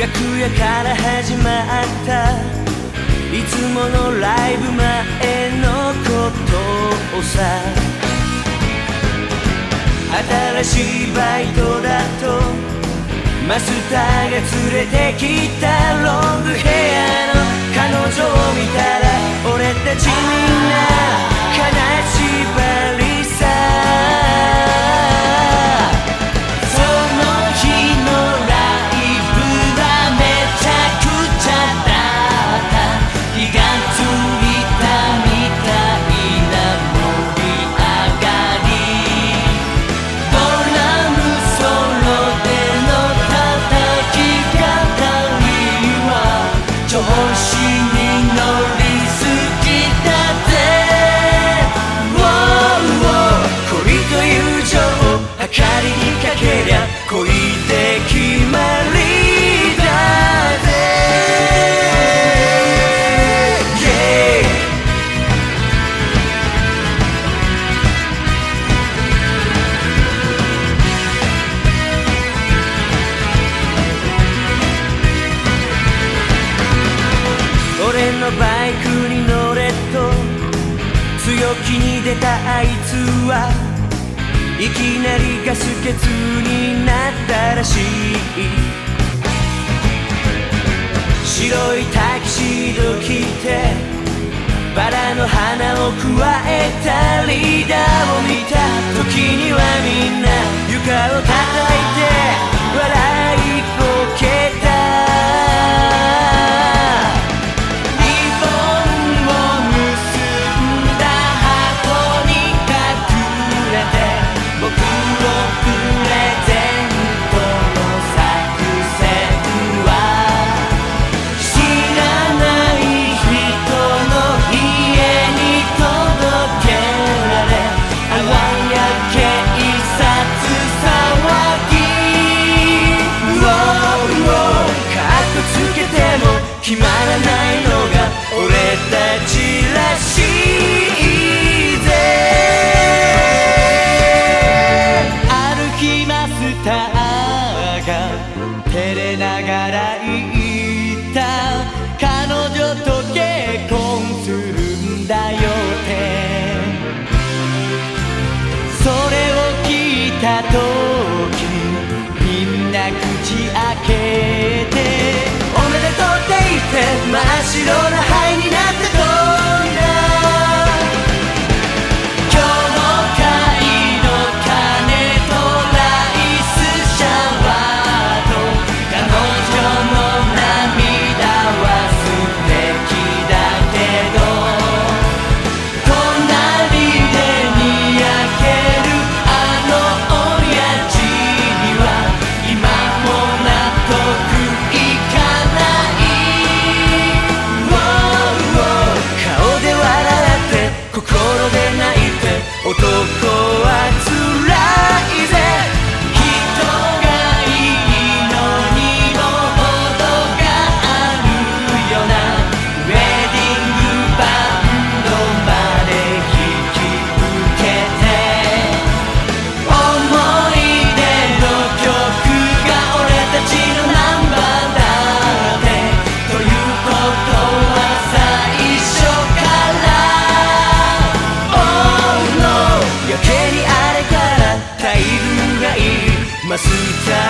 楽屋から始まった。いつものライブ前のことをさ。新しいバイトだとマスターが連れてきたロングヘアのの気に出たあいつはいきなりガス欠になったらしい。白いタキシード着てバラの花をくわえたリーダーを見た。時にはみんな床を叩いて笑いこけた。スターが照れながらいい loco ました